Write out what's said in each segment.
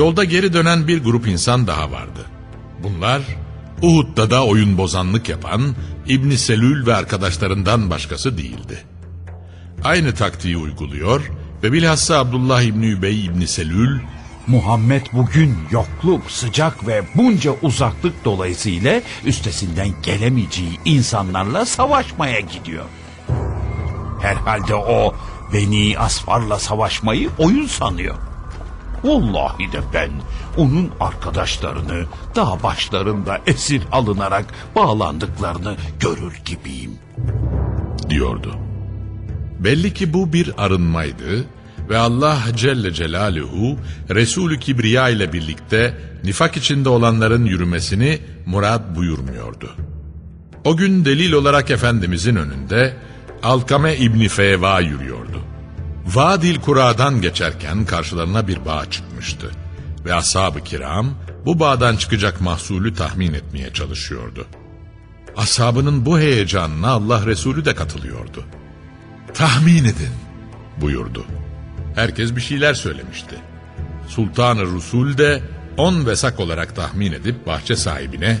Yolda geri dönen bir grup insan daha vardı. Bunlar Uhud'da da oyun bozanlık yapan İbn Selül ve arkadaşlarından başkası değildi. Aynı taktiği uyguluyor ve bilhassa Abdullah İbni Übey İbni Selül Muhammed bugün yokluk, sıcak ve bunca uzaklık dolayısıyla üstesinden gelemeyeceği insanlarla savaşmaya gidiyor. Herhalde o Beni Asfar'la savaşmayı oyun sanıyor. Vallahi de ben onun arkadaşlarını dağ başlarında esir alınarak bağlandıklarını görür gibiyim. diyordu. Belli ki bu bir arınmaydı ve Allah Celle Celaluhu Resulü Kibriya ile birlikte nifak içinde olanların yürümesini murad buyurmuyordu. O gün delil olarak Efendimizin önünde Alkame İbni Feva yürüyordu. Vadil Kura'dan geçerken karşılarına bir bağ çıkmıştı. Ve ashab-ı kiram bu bağdan çıkacak mahsulü tahmin etmeye çalışıyordu. Ashabının bu heyecanına Allah Resulü de katılıyordu. Tahmin edin buyurdu. Herkes bir şeyler söylemişti. Sultan-ı Rusul de on vesak olarak tahmin edip bahçe sahibine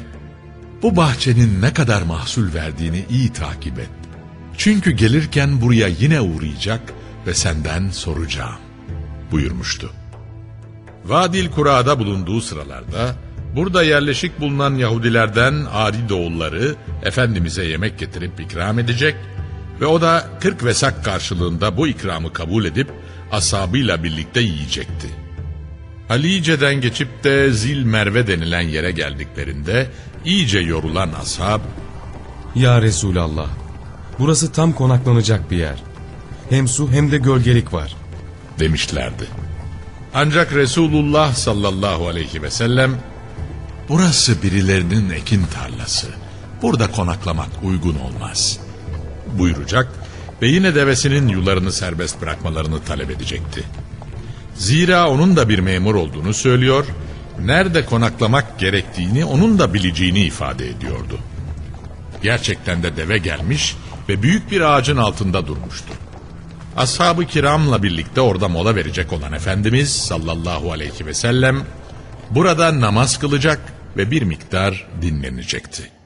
bu bahçenin ne kadar mahsul verdiğini iyi takip et. Çünkü gelirken buraya yine uğrayacak ve senden soracağım buyurmuştu. Vadil Kura'da bulunduğu sıralarda burada yerleşik bulunan Yahudilerden Adi doğulları Efendimiz'e yemek getirip ikram edecek ve o da 40 vesak karşılığında bu ikramı kabul edip asabıyla birlikte yiyecekti. Halice'den geçip de Zil Merve denilen yere geldiklerinde iyice yorulan ashab Ya Resulallah, burası tam konaklanacak bir yer. Hem su hem de gölgelik var. demişlerdi. Ancak Resulullah sallallahu aleyhi ve sellem burası birilerinin ekin tarlası. Burada konaklamak uygun olmaz. Buyuracak ve yine devesinin yularını serbest bırakmalarını talep edecekti. Zira onun da bir memur olduğunu söylüyor, nerede konaklamak gerektiğini onun da bileceğini ifade ediyordu. Gerçekten de deve gelmiş ve büyük bir ağacın altında durmuştu. Ashab-ı kiramla birlikte orada mola verecek olan Efendimiz sallallahu aleyhi ve sellem burada namaz kılacak ve bir miktar dinlenecekti.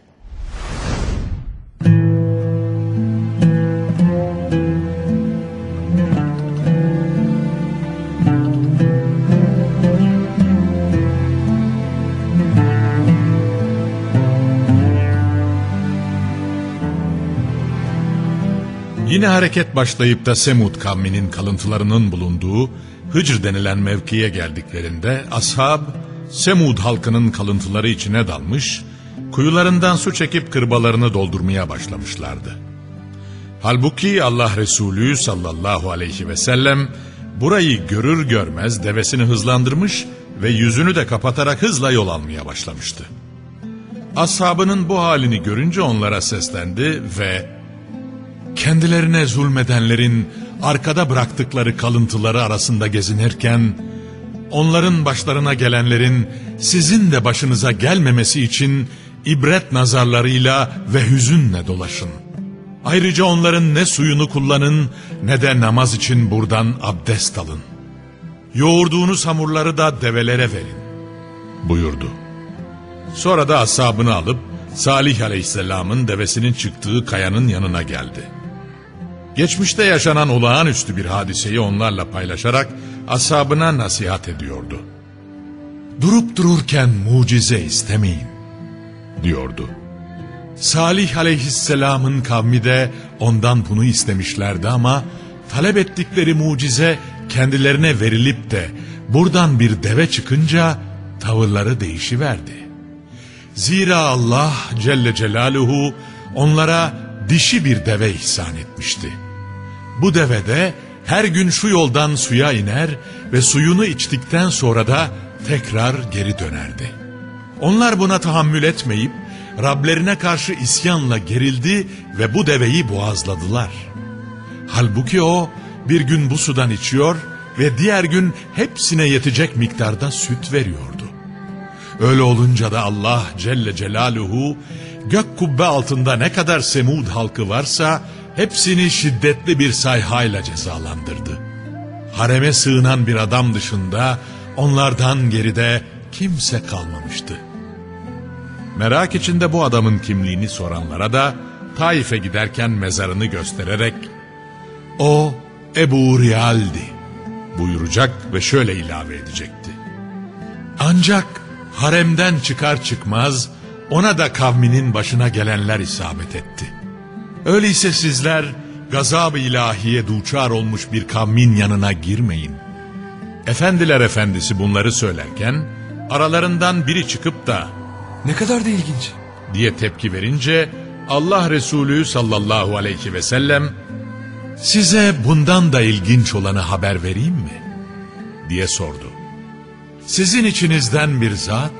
Yine hareket başlayıp da Semud kavminin kalıntılarının bulunduğu Hıcr denilen mevkiye geldiklerinde ashab Semud halkının kalıntıları içine dalmış, kuyularından su çekip kırbalarını doldurmaya başlamışlardı. Halbuki Allah Resulü sallallahu aleyhi ve sellem burayı görür görmez devesini hızlandırmış ve yüzünü de kapatarak hızla yol almaya başlamıştı. Ashabının bu halini görünce onlara seslendi ve kendilerine zulmedenlerin arkada bıraktıkları kalıntıları arasında gezinirken onların başlarına gelenlerin sizin de başınıza gelmemesi için ibret nazarlarıyla ve hüzünle dolaşın. Ayrıca onların ne suyunu kullanın ne de namaz için buradan abdest alın. Yoğurduğunuz hamurları da develere verin buyurdu. Sonra da asabını alıp Salih Aleyhisselam'ın devesinin çıktığı kayanın yanına geldi. Geçmişte yaşanan olağanüstü bir hadiseyi onlarla paylaşarak asabına nasihat ediyordu. Durup dururken mucize istemeyin, diyordu. Salih aleyhisselamın kavmi de ondan bunu istemişlerdi ama talep ettikleri mucize kendilerine verilip de buradan bir deve çıkınca tavırları değişiverdi. Zira Allah Celle Celaluhu onlara dişi bir deve ihsan etmişti. Bu deve de her gün şu yoldan suya iner ve suyunu içtikten sonra da tekrar geri dönerdi. Onlar buna tahammül etmeyip Rablerine karşı isyanla gerildi ve bu deveyi boğazladılar. Halbuki o bir gün bu sudan içiyor ve diğer gün hepsine yetecek miktarda süt veriyordu. Öyle olunca da Allah Celle Celaluhu gök kubbe altında ne kadar Semud halkı varsa hepsini şiddetli bir sayhayla cezalandırdı. Hareme sığınan bir adam dışında onlardan geride kimse kalmamıştı. Merak içinde bu adamın kimliğini soranlara da Taif'e giderken mezarını göstererek o Ebu Riyal'di buyuracak ve şöyle ilave edecekti. Ancak haremden çıkar çıkmaz ona da kavminin başına gelenler isabet etti. Öyleyse sizler gazab-ı ilahiye duçar olmuş bir kavmin yanına girmeyin. Efendiler efendisi bunları söylerken aralarından biri çıkıp da Ne kadar da ilginç. diye tepki verince Allah Resulü sallallahu aleyhi ve sellem size bundan da ilginç olanı haber vereyim mi? diye sordu. Sizin içinizden bir zat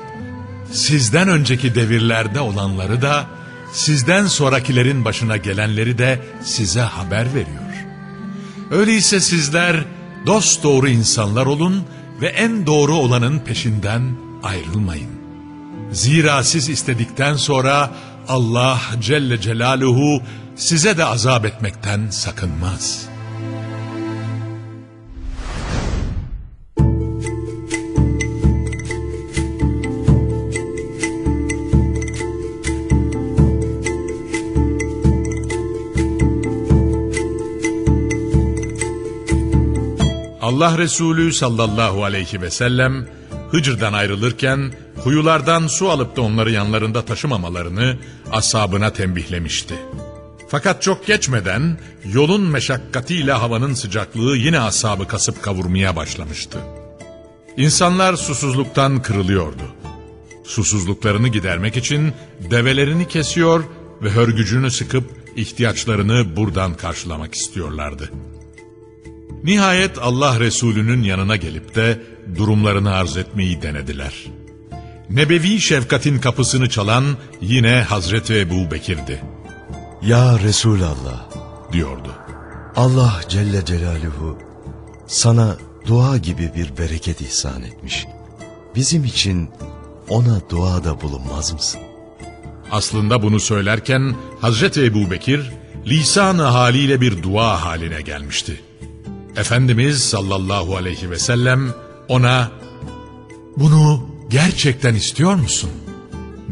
sizden önceki devirlerde olanları da sizden sonrakilerin başına gelenleri de size haber veriyor. Öyleyse sizler dost doğru insanlar olun ve en doğru olanın peşinden ayrılmayın. Zira siz istedikten sonra Allah Celle Celaluhu size de azap etmekten sakınmaz. Allah Resulü sallallahu aleyhi ve sellem Hıcır'dan ayrılırken kuyulardan su alıp da onları yanlarında taşımamalarını ashabına tembihlemişti. Fakat çok geçmeden yolun meşakkatiyle havanın sıcaklığı yine ashabı kasıp kavurmaya başlamıştı. İnsanlar susuzluktan kırılıyordu. Susuzluklarını gidermek için develerini kesiyor ve hörgücünü sıkıp ihtiyaçlarını buradan karşılamak istiyorlardı. Nihayet Allah Resulü'nün yanına gelip de durumlarını arz etmeyi denediler. Nebevi şefkatin kapısını çalan yine Hazreti Ebu Bekir'di, Ya Resulallah, diyordu. Allah Celle Celaluhu sana dua gibi bir bereket ihsan etmiş. Bizim için ona duada bulunmaz mısın? Aslında bunu söylerken Hazreti Ebu Bekir lisan-ı haliyle bir dua haline gelmişti. Efendimiz sallallahu aleyhi ve sellem ona bunu gerçekten istiyor musun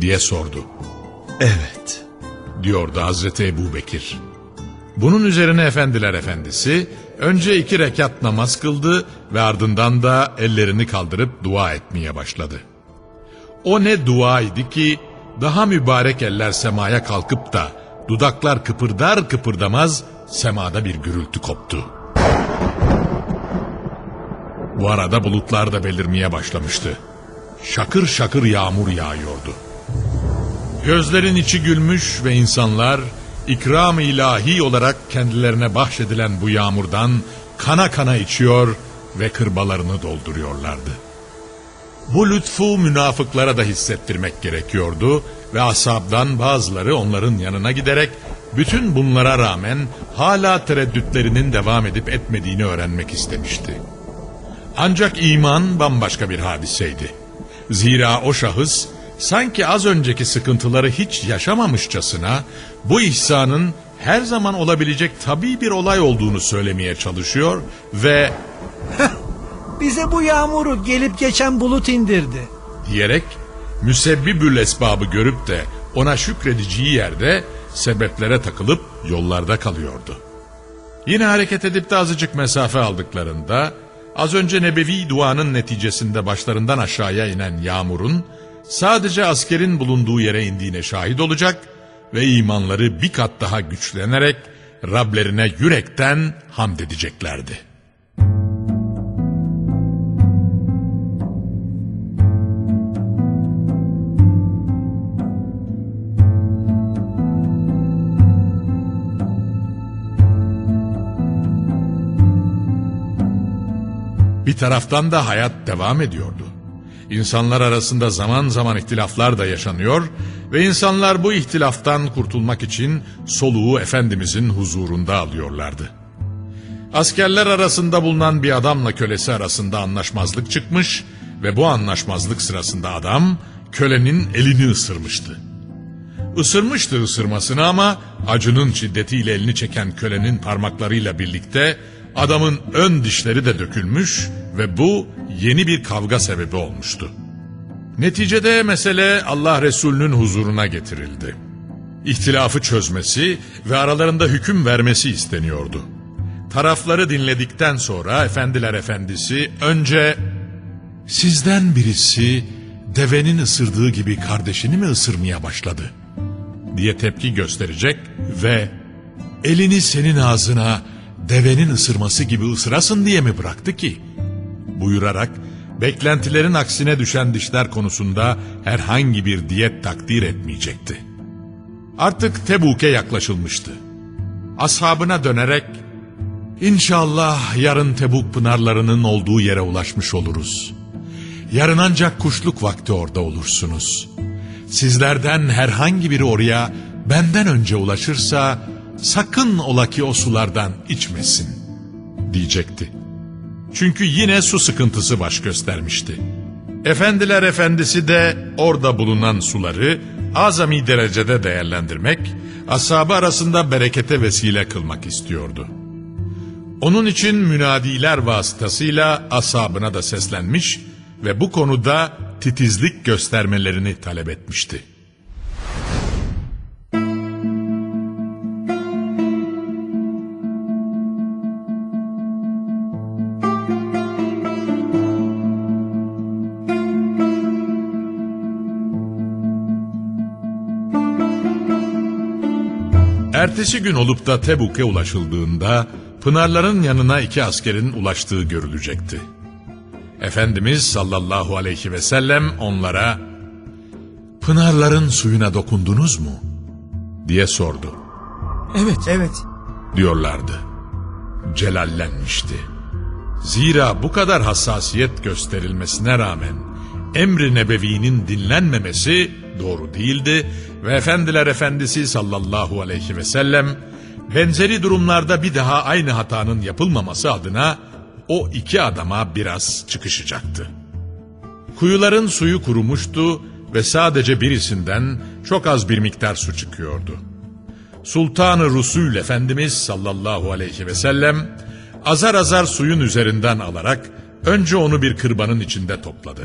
diye sordu. Evet. diyordu Hazreti Ebu Bekir. Bunun üzerine Efendiler Efendisi önce iki rekat namaz kıldı ve ardından da ellerini kaldırıp dua etmeye başladı. O ne dua idi ki daha mübarek eller semaya kalkıp da dudaklar kıpırdar kıpırdamaz semada bir gürültü koptu. Bu arada bulutlar da belirmeye başlamıştı. Şakır şakır yağmur yağıyordu. Gözlerin içi gülmüş ve insanlar ikram-ı ilahi olarak kendilerine bahşedilen bu yağmurdan kana kana içiyor ve kırbalarını dolduruyorlardı. Bu lütfu münafıklara da hissettirmek gerekiyordu ve ashabdan bazıları onların yanına giderek bütün bunlara rağmen hala tereddütlerinin devam edip etmediğini öğrenmek istemişti. Ancak iman bambaşka bir hadiseydi. Zira o şahıs sanki az önceki sıkıntıları hiç yaşamamışçasına bu ihsanın her zaman olabilecek tabii bir olay olduğunu söylemeye çalışıyor ve Bize bu yağmuru gelip geçen bulut indirdi. diyerek müsebbibül esbabı görüp de ona şükredeceği yerde sebeplere takılıp yollarda kalıyordu. Yine hareket edip de azıcık mesafe aldıklarında az önce nebevi duanın neticesinde başlarından aşağıya inen yağmurun sadece askerin bulunduğu yere indiğine şahit olacak ve imanları bir kat daha güçlenerek Rablerine yürekten hamd edeceklerdi. Bir taraftan da hayat devam ediyordu. İnsanlar arasında zaman zaman ihtilaflar da yaşanıyor ve insanlar bu ihtilaftan kurtulmak için soluğu Efendimizin huzurunda alıyorlardı. Askerler arasında bulunan bir adamla kölesi arasında anlaşmazlık çıkmış ve bu anlaşmazlık sırasında adam kölenin elini ısırmıştı. Isırmıştı ısırmasını ama acının şiddetiyle elini çeken kölenin parmaklarıyla birlikte adamın ön dişleri de dökülmüş ve bu yeni bir kavga sebebi olmuştu. Neticede mesele Allah Resulü'nün huzuruna getirildi. İhtilafı çözmesi ve aralarında hüküm vermesi isteniyordu. Tarafları dinledikten sonra Efendiler Efendisi önce sizden birisi devenin ısırdığı gibi kardeşini mi ısırmaya başladı diye tepki gösterecek ve elini senin ağzına devenin ısırması gibi ısırasın diye mi bıraktı ki? Buyurarak beklentilerin aksine düşen dişler konusunda herhangi bir diyet takdir etmeyecekti. Artık Tebuk'e yaklaşılmıştı. Ashabına dönerek İnşallah yarın Tebuk pınarlarının olduğu yere ulaşmış oluruz. Yarın ancak kuşluk vakti orada olursunuz. Sizlerden herhangi biri oraya benden önce ulaşırsa sakın ola ki o sulardan içmesin diyecekti. Çünkü yine su sıkıntısı baş göstermişti. Efendiler efendisi de orada bulunan suları azami derecede değerlendirmek, ashabı arasında berekete vesile kılmak istiyordu. Onun için münadiler vasıtasıyla ashabına da seslenmiş ve bu konuda titizlik göstermelerini talep etmişti. Ertesi gün olup da Tebuk'e ulaşıldığında Pınarların yanına iki askerin ulaştığı görülecekti. Efendimiz sallallahu aleyhi ve sellem onlara Pınarların suyuna dokundunuz mu? diye sordu. Evet. Evet. Diyorlardı. Celallenmişti. Zira bu kadar hassasiyet gösterilmesine rağmen emri nebevinin dinlenmemesi doğru değildi ve Efendiler Efendisi sallallahu aleyhi ve sellem benzeri durumlarda bir daha aynı hatanın yapılmaması adına o iki adama biraz çıkışacaktı. Kuyuların suyu kurumuştu ve sadece birisinden çok az bir miktar su çıkıyordu. Sultanı Rusul Efendimiz sallallahu aleyhi ve sellem azar azar suyun üzerinden alarak önce onu bir kırbanın içinde topladı.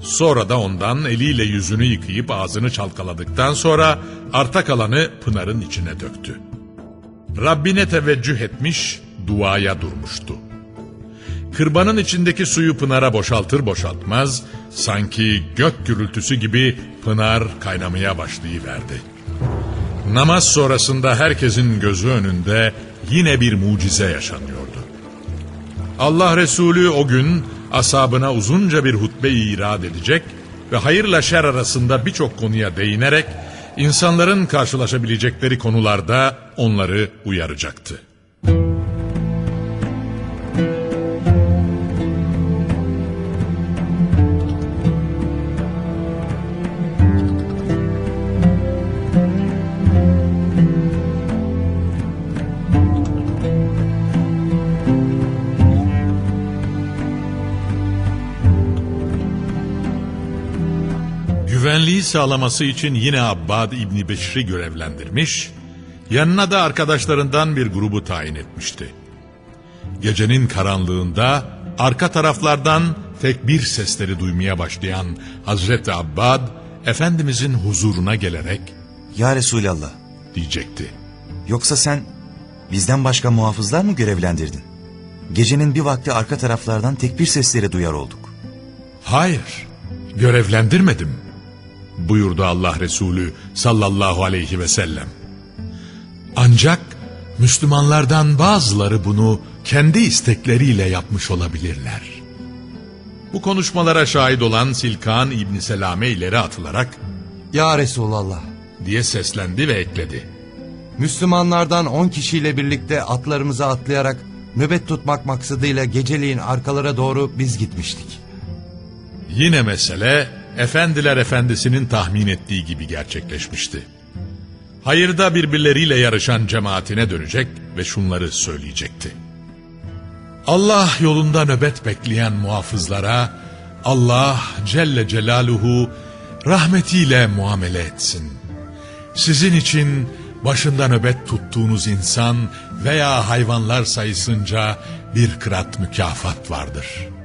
Sonra da ondan eliyle yüzünü yıkayıp ağzını çalkaladıktan sonra arta kalanı pınarın içine döktü. Rabbine teveccüh etmiş, duaya durmuştu. Kırbanın içindeki suyu pınara boşaltır boşaltmaz, sanki gök gürültüsü gibi pınar kaynamaya başlayıverdi. Namaz sonrasında herkesin gözü önünde yine bir mucize yaşanıyordu. Allah Resulü o gün asabına uzunca bir hutbe irad edecek ve hayırla şer arasında birçok konuya değinerek insanların karşılaşabilecekleri konularda onları uyaracaktı. Güvenliği sağlaması için yine Abbad İbni Beşir'i görevlendirmiş, yanına da arkadaşlarından bir grubu tayin etmişti. Gecenin karanlığında arka taraflardan tekbir sesleri duymaya başlayan Hazreti Abbad, Efendimizin huzuruna gelerek Ya Resulallah, diyecekti. yoksa sen bizden başka muhafızlar mı görevlendirdin? Gecenin bir vakti arka taraflardan tekbir sesleri duyar olduk. Hayır, görevlendirmedim. Buyurdu Allah Resulü sallallahu aleyhi ve sellem. Ancak Müslümanlardan bazıları bunu kendi istekleriyle yapmış olabilirler. Bu konuşmalara şahit olan Silkan İbni Selame ileri atılarak Ya Resulallah, diye seslendi ve ekledi. Müslümanlardan on kişiyle birlikte atlarımıza atlayarak nöbet tutmak maksadıyla geceliğin arkalara doğru biz gitmiştik. Yine mesele efendiler efendisinin tahmin ettiği gibi gerçekleşmişti. Hayırda birbirleriyle yarışan cemaatine dönecek ve şunları söyleyecekti. Allah yolunda nöbet bekleyen muhafızlara Allah Celle Celaluhu rahmetiyle muamele etsin. Sizin için başında nöbet tuttuğunuz insan veya hayvanlar sayısınca bir kırat mükafat vardır.''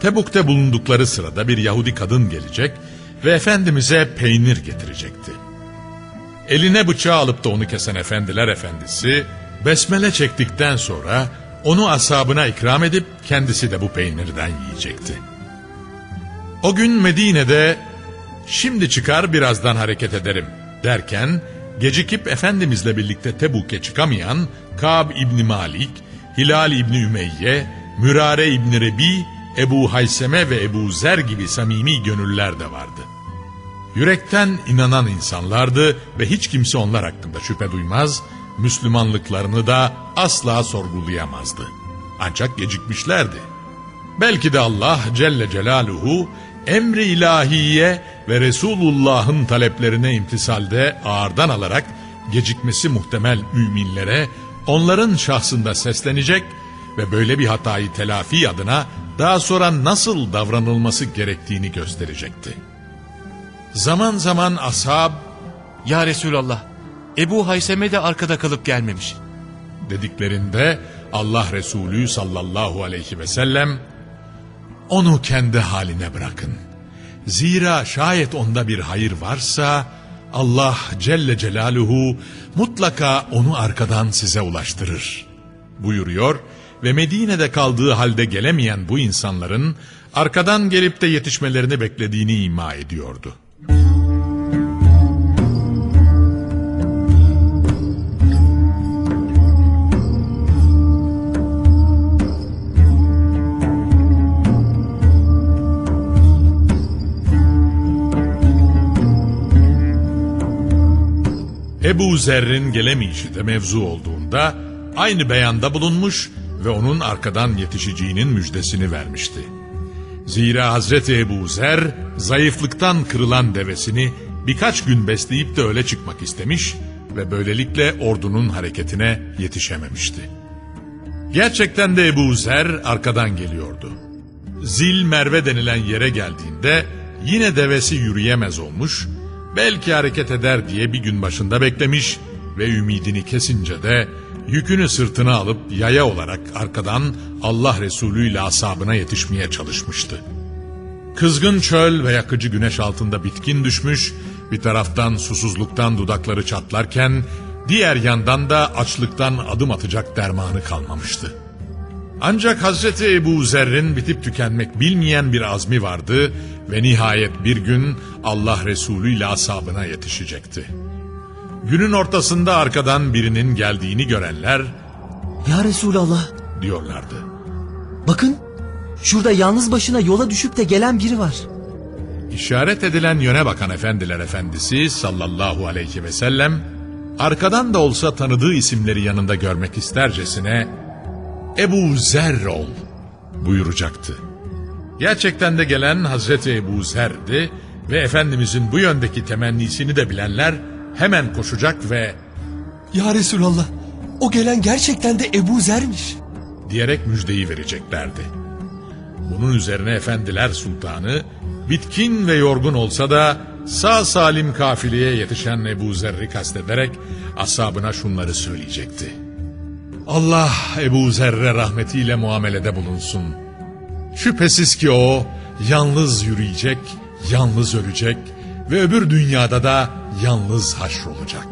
Tebuk'te bulundukları sırada bir Yahudi kadın gelecek ve Efendimiz'e peynir getirecekti. Eline bıçağı alıp da onu kesen efendiler efendisi, besmele çektikten sonra onu ashabına ikram edip kendisi de bu peynirden yiyecekti. O gün Medine'de şimdi çıkar birazdan hareket ederim derken gecikip Efendimizle birlikte Tebuk'e çıkamayan Kab İbni Malik, Hilal İbni Ümeyye, Mürare İbni Rebi Ebu Hayseme ve Ebu Zer gibi samimi gönüller de vardı. Yürekten inanan insanlardı ve hiç kimse onlar hakkında şüphe duymaz, Müslümanlıklarını da asla sorgulayamazdı. Ancak gecikmişlerdi. Belki de Allah Celle Celaluhu emri ilahiye ve Resulullah'ın taleplerine imtisalde ağırdan alarak gecikmesi muhtemel müminlere onların şahsında seslenecek ve böyle bir hatayı telafi adına daha sonra nasıl davranılması gerektiğini gösterecekti. Zaman zaman ashab Ya Resulallah, Ebu Hayseme de arkada kalıp gelmemiş. dediklerinde Allah Resulü sallallahu aleyhi ve sellem onu kendi haline bırakın. Zira şayet onda bir hayır varsa Allah Celle Celaluhu mutlaka onu arkadan size ulaştırır buyuruyor ve Medine'de kaldığı halde gelemeyen bu insanların arkadan gelip de yetişmelerini beklediğini ima ediyordu. Ebu Zer'in gelemeyişi de mevzu olduğunda aynı beyanda bulunmuş ve onun arkadan yetişeceğinin müjdesini vermişti. Zira Hazreti Ebu Zer zayıflıktan kırılan devesini birkaç gün besleyip de öyle çıkmak istemiş ve böylelikle ordunun hareketine yetişememişti. Gerçekten de Ebu Zer arkadan geliyordu. Zil Merve denilen yere geldiğinde yine devesi yürüyemez olmuş, belki hareket eder diye bir gün başında beklemiş ve ümidini kesince de yükünü sırtına alıp yaya olarak arkadan Allah Resulü ile asabına yetişmeye çalışmıştı. Kızgın çöl ve yakıcı güneş altında bitkin düşmüş, bir taraftan susuzluktan dudakları çatlarken, diğer yandan da açlıktan adım atacak dermanı kalmamıştı. Ancak Hazreti Ebu Zer'in bitip tükenmek bilmeyen bir azmi vardı ve nihayet bir gün Allah Resulü ile asabına yetişecekti. Günün ortasında arkadan birinin geldiğini görenler Ya Resulallah diyorlardı. bakın şurada yalnız başına yola düşüp de gelen biri var. İşaret edilen yöne bakan efendiler efendisi sallallahu aleyhi ve sellem arkadan da olsa tanıdığı isimleri yanında görmek istercesine Ebu Zer ol buyuracaktı. Gerçekten de gelen Hazreti Ebu Zer'di ve Efendimizin bu yöndeki temennisini de bilenler hemen koşacak ve Ya Resulallah o gelen gerçekten de Ebu Zer'miş. diyerek müjdeyi vereceklerdi. Bunun üzerine efendiler sultanı bitkin ve yorgun olsa da sağ salim kafileye yetişen Ebu Zer'i kastederek asabına şunları söyleyecekti. Allah Ebu Zer'e rahmetiyle muamelede bulunsun. Şüphesiz ki o yalnız yürüyecek, yalnız ölecek ve öbür dünyada da yalnız haşrolacak.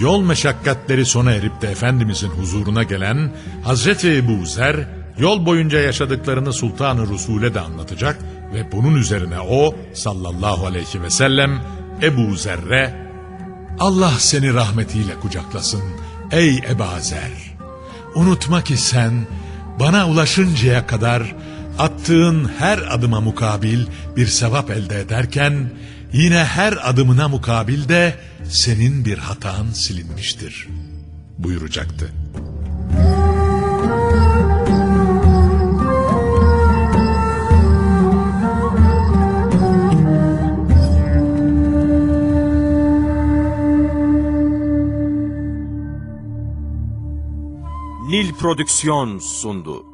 Yol meşakkatleri sona erip de Efendimizin huzuruna gelen Hazreti Ebu Zer, yol boyunca yaşadıklarını Sultan-ı Resul'e de anlatacak ve bunun üzerine o sallallahu aleyhi ve sellem Ebu Zer'e Allah seni rahmetiyle kucaklasın ey Eba Zer. Unutma ki sen bana ulaşıncaya kadar attığın her adıma mukabil bir sevap elde ederken yine her adımına mukabil de senin bir hatan silinmiştir buyuracaktı. Nil Prodüksiyon sundu.